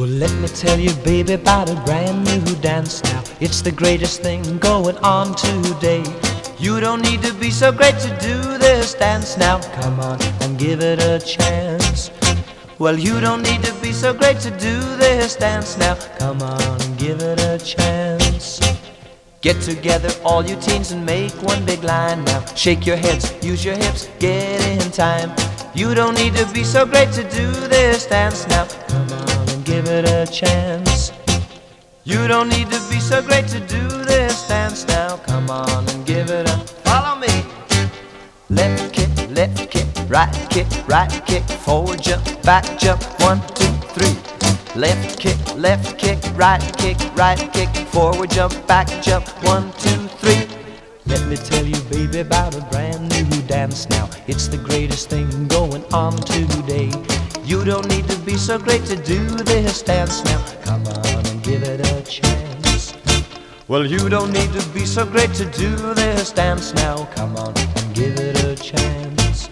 Well, let me tell you, baby, about a brand new dance now. It's the greatest thing going on today. You don't need to be so great to do this dance now. Come on and give it a chance. Well, you don't need to be so great to do this dance now. Come on and give it a chance. Get together, all you teens, and make one big line now. Shake your heads, use your hips, get in time. You don't need to be so great to do this dance now. Come on give it a chance. You don't need to be so great to do this dance now. Come on and give it a follow me. Left kick, left kick, right kick, right kick, forward jump, back jump, one, two, three. Left kick, left kick, right kick, right kick, forward jump, back jump, one, two, three. Let me tell you, baby, about a brand new dance now. It's the greatest thing going on today. You don't need to be so great to do this dance now. Come on and give it a chance. Well, you don't need to be so great to do this dance now. Come on and give it a chance.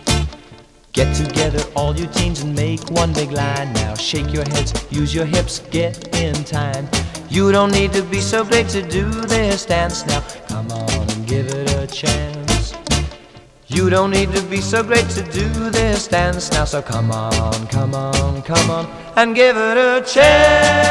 Get together, all you teens, and make one big line now. Shake your heads, use your hips, get in time. You don't need to be so great to do this dance now. Come on and give it a chance. You don't need to be so great to do this dance now, so come on, come on, come on, and give it a chance.